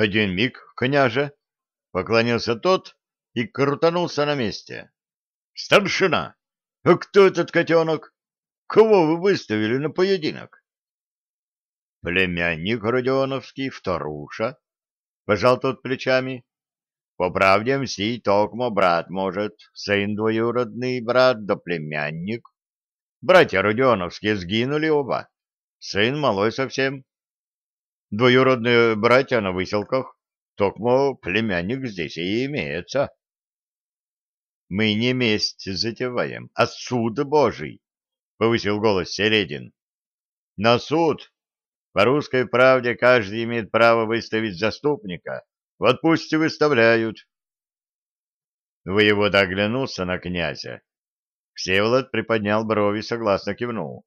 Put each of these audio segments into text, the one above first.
Один миг, княже, — поклонился тот и крутанулся на месте. — Старшина! А кто этот котенок? Кого вы выставили на поединок? — Племянник Родионовский, вторуша, — пожал тот плечами. — По правде мстить токмо брат может, сын двоюродный брат да племянник. Братья Родионовские сгинули оба, сын малой совсем. Двоюродные братья на выселках, токмо племянник здесь и имеется. Мы не месть затеваем, а суд Божий, — повысил голос Середин. На суд по русской правде каждый имеет право выставить заступника. Вот пусть и выставляют. Воевода оглянулся на князя. Всеволод приподнял брови, согласно кивнул.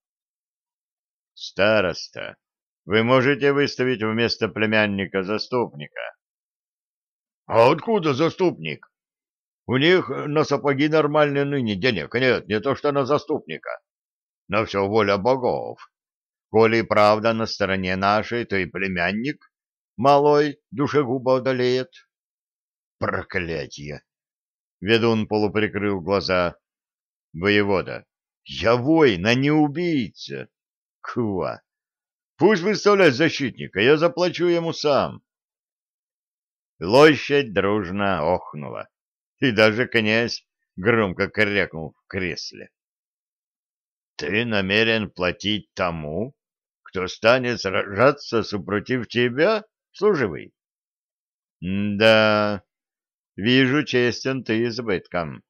— Староста, вы можете выставить вместо племянника заступника? — А откуда заступник? У них на сапоги нормальные ныне денег нет, не то что на заступника. Но все воля богов. Коли правда на стороне нашей, то и племянник малой душегуба одолеет. Проклятье! Ведун полуприкрыл глаза. Воевода. Я воин, а не убийца. Ква. Пусть выставляет защитника, я заплачу ему сам. Площадь дружно охнула, и даже князь громко крякнул в кресле. — Ты намерен платить тому, кто станет сражаться супротив тебя, служивый? — Да, вижу, честен ты избытком.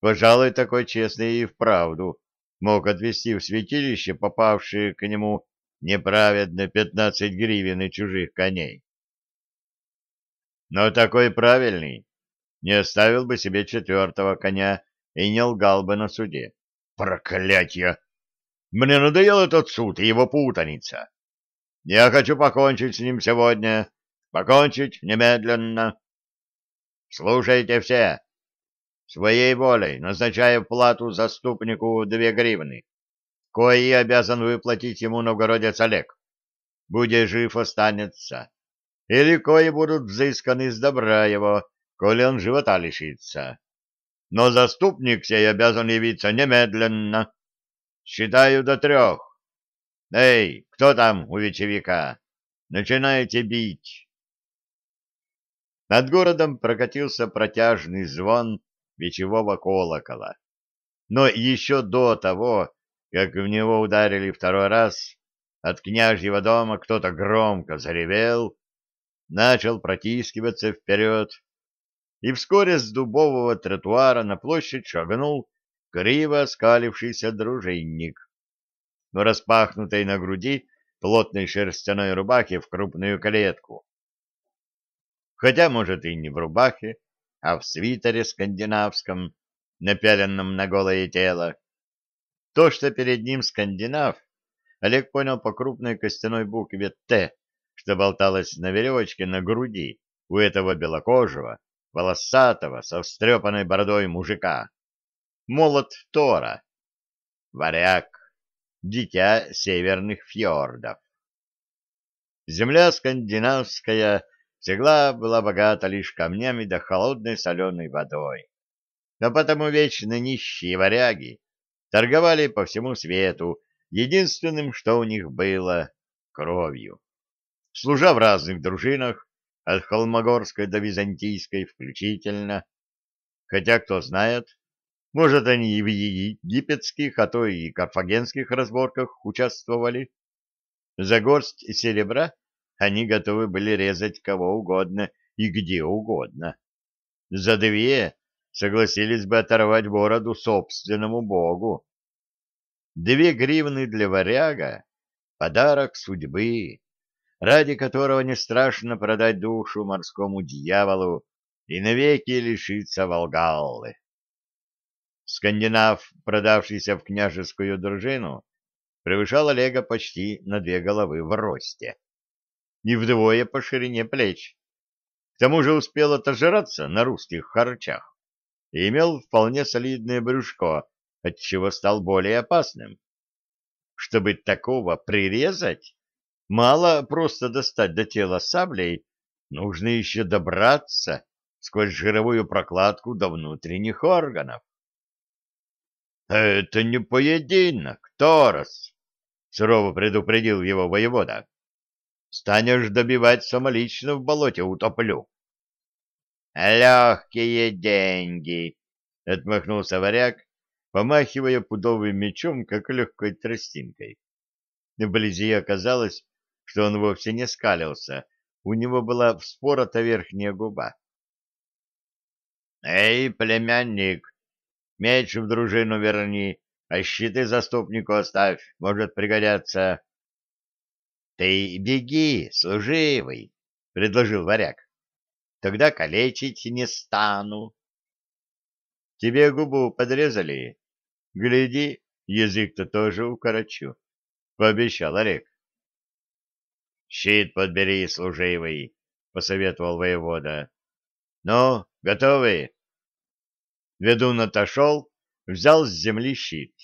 Пожалуй, такой честный и вправду мог отвести в святилище попавшие к нему неправедно пятнадцать гривен и чужих коней. Но такой правильный не оставил бы себе четвертого коня и не лгал бы на суде. Проклятье! Мне надоел этот суд и его путаница. Я хочу покончить с ним сегодня. Покончить немедленно. Слушайте все. Своей волей назначаю плату заступнику две гривны, кои обязан выплатить ему новгородец Олег. Будя жив, останется. Или кои будут взысканы с добра его, коли он живота лишится. Но заступник сей обязан явиться немедленно. Считаю до трех. Эй, кто там у вечевика? Начинайте бить. Над городом прокатился протяжный звон вечевого колокола. Но еще до того, как в него ударили второй раз, от княжьего дома кто-то громко заревел, начал протискиваться вперед, и вскоре с дубового тротуара на площадь шагнул криво оскалившийся дружинник. В распахнутой на груди плотной шерстяной рубахе в крупную клетку. Хотя, может, и не в рубахе, а в свитере скандинавском, напяленном на голое тело. То, что перед ним скандинав, Олег понял по крупной костяной букве «Т», что болталась на веревочке на груди у этого белокожего, волосатого, со встрепанной бородой мужика молот Тора, варяг, дитя северных фьордов. Земля скандинавская всегда была богата лишь камнями да холодной соленой водой. Но потому вечно нищие варяги торговали по всему свету, единственным, что у них было, кровью. Служа в разных дружинах, от холмогорской до византийской включительно, хотя, кто знает, может, они и в египетских, а то и карфагенских разборках участвовали. За горсть серебра они готовы были резать кого угодно и где угодно. За две согласились бы оторвать бороду собственному богу. Две гривны для варяга — подарок судьбы, ради которого не страшно продать душу морскому дьяволу и навеки лишиться Волгаллы. Скандинав, продавшийся в княжескую дружину, превышал Олега почти на две головы в росте и вдвое по ширине плеч. К тому же успел отожраться на русских харчах и имел вполне солидное брюшко, отчего стал более опасным. Чтобы такого прирезать, мало просто достать до тела саблей, нужно еще добраться сквозь жировую прокладку до внутренних органов. — Это не поединок, Торос, — сурово предупредил его воевода. — Станешь добивать самолично в болоте утоплю. — Легкие деньги, — отмахнулся варяг, помахивая пудовым мечом, как легкой тростинкой. Вблизи оказалось, что он вовсе не скалился, у него была вспорота верхняя губа. — Эй, племянник, меч в дружину верни, а щиты заступнику оставь, может пригодятся. — Ты беги, служивый, — предложил варяг. — Тогда калечить не стану. — Тебе губу подрезали? Гляди, язык-то тоже укорочу, — пообещал Олег. — Щит подбери, служивый, — посоветовал воевода. — Ну, готовы? Ведун отошел, взял с земли щит.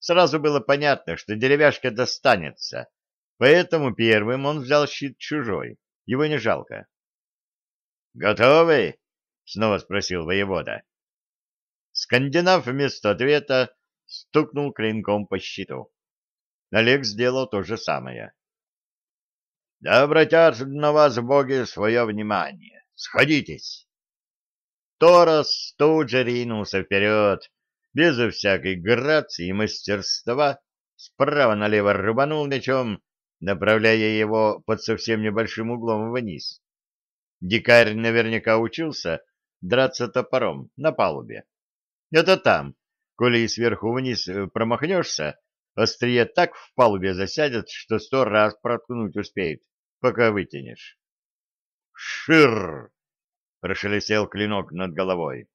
Сразу было понятно, что деревяшка достанется, поэтому первым он взял щит чужой, его не жалко. — Готовы? — снова спросил воевода. Скандинав вместо ответа стукнул клинком по щиту. Олег сделал то же самое. — Да обратят на вас боги свое внимание. Сходитесь. Торос тут же ринулся вперед, безо всякой грации и мастерства, справа налево рубанул мечом, направляя его под совсем небольшим углом вниз. Дикарь наверняка учился драться топором на палубе. Это там, коли сверху вниз э, промахнешься, острие так в палубе засядет, что сто раз проткнуть успеет, пока вытянешь. Шир! прошелестел клинок над головой.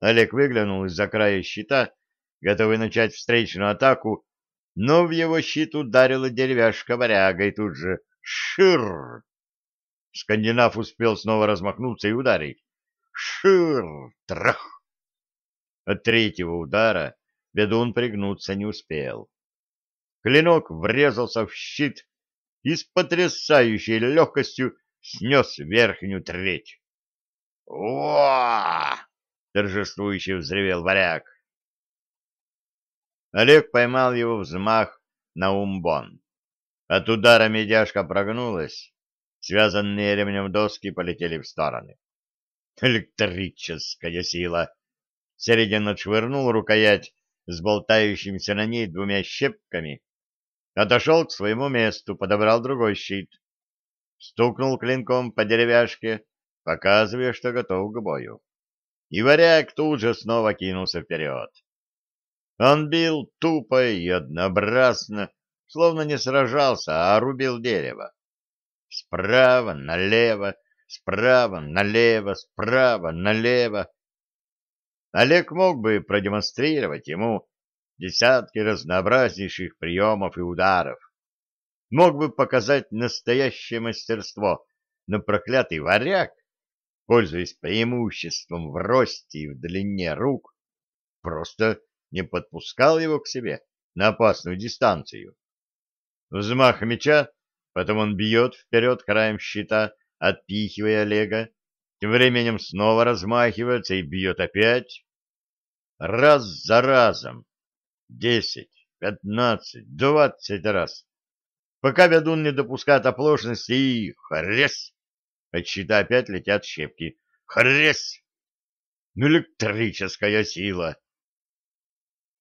Олег выглянул из-за края щита, готовый начать встречную атаку, но в его щит ударила деревяшка варяга, и тут же «Шир!» Скандинав успел снова размахнуться и ударить. «Шир!» Трах! От третьего удара ведун пригнуться не успел. Клинок врезался в щит и с потрясающей легкостью снес верхнюю треть. «О!» — торжествующе взревел варяг. Олег поймал его взмах на умбон. От удара медяшка прогнулась, связанные ремнем доски полетели в стороны. Электрическая сила! Середин отшвырнул рукоять с болтающимися на ней двумя щепками, отошел к своему месту, подобрал другой щит, стукнул клинком по деревяшке, показывая, что готов к бою. И варяг тут же снова кинулся вперед. Он бил тупо и однообразно, словно не сражался, а рубил дерево. Справа налево, справа налево, справа налево. Олег мог бы продемонстрировать ему десятки разнообразнейших приемов и ударов. Мог бы показать настоящее мастерство, но проклятый варяг пользуясь преимуществом в росте и в длине рук, просто не подпускал его к себе на опасную дистанцию. Взмах меча, потом он бьет вперед краем щита, отпихивая Олега, тем временем снова размахивается и бьет опять. Раз за разом. Десять, пятнадцать, двадцать раз. Пока ведун не допускает оплошности и хрес от щита опять летят щепки. Хресь! Электрическая сила!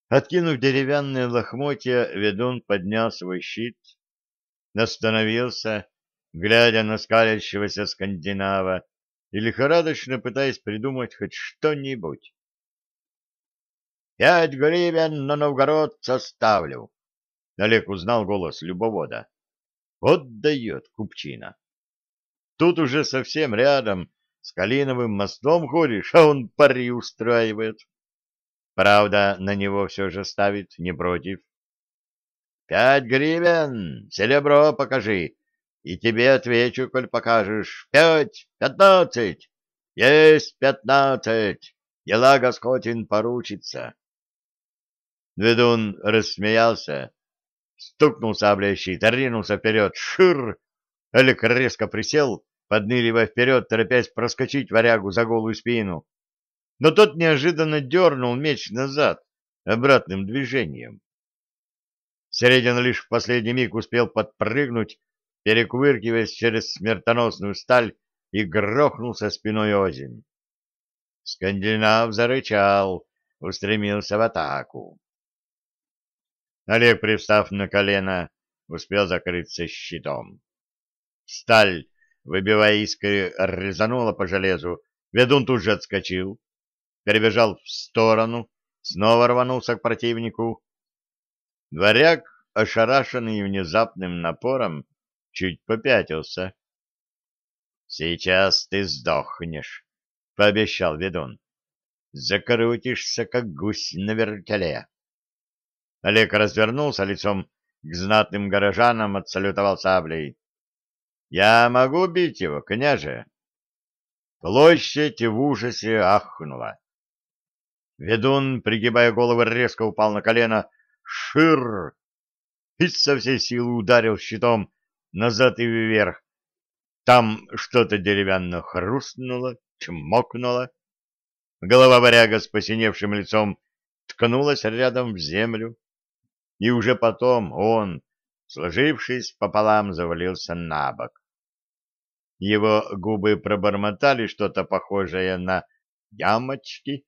Откинув деревянные лохмотья, ведун поднял свой щит, остановился, глядя на скалящегося скандинава и лихорадочно пытаясь придумать хоть что-нибудь. «Пять гривен на Новгород составлю», — Олег узнал голос любовода. «Вот дает купчина». Тут уже совсем рядом с Калиновым мостом ходишь, а он пари устраивает. Правда, на него все же ставит, не против. Пять гривен, серебро покажи, и тебе отвечу, коль покажешь. Пять, пятнадцать, есть пятнадцать, дела Господин поручится. Ведун рассмеялся, стукнул саблей щит, ринулся вперед, шир, Элик резко присел, подныривая вперед, торопясь проскочить варягу за голую спину. Но тот неожиданно дернул меч назад, обратным движением. Середин лишь в последний миг успел подпрыгнуть, перекувыркиваясь через смертоносную сталь, и грохнулся спиной озимь. Скандинав зарычал, устремился в атаку. Олег, привстав на колено, успел закрыться щитом. Сталь, выбивая искры, резанула по железу. Ведун тут же отскочил, перебежал в сторону, снова рванулся к противнику. Дворяк, ошарашенный внезапным напором, чуть попятился. — Сейчас ты сдохнешь, — пообещал ведун. — Закрутишься, как гусь на вертеле. Олег развернулся лицом к знатным горожанам, отсалютовал саблей. — Я могу бить его, княже? Площадь в ужасе ахнула. Ведун, пригибая голову, резко упал на колено. Шир! И со всей силы ударил щитом назад и вверх. Там что-то деревянно хрустнуло, чмокнуло. Голова варяга с посиневшим лицом ткнулась рядом в землю и уже потом он, сложившись пополам, завалился на бок. Его губы пробормотали что-то похожее на ямочки,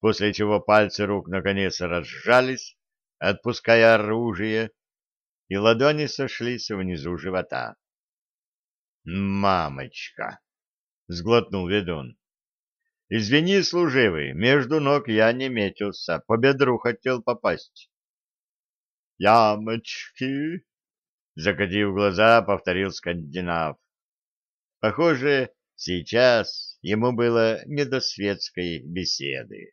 после чего пальцы рук наконец разжались, отпуская оружие, и ладони сошлись внизу живота. «Мамочка!» — сглотнул ведун. «Извини, служивый, между ног я не метился, по бедру хотел попасть». «Ямочки!» — закатив глаза, повторил скандинав. Похоже, сейчас ему было не до светской беседы.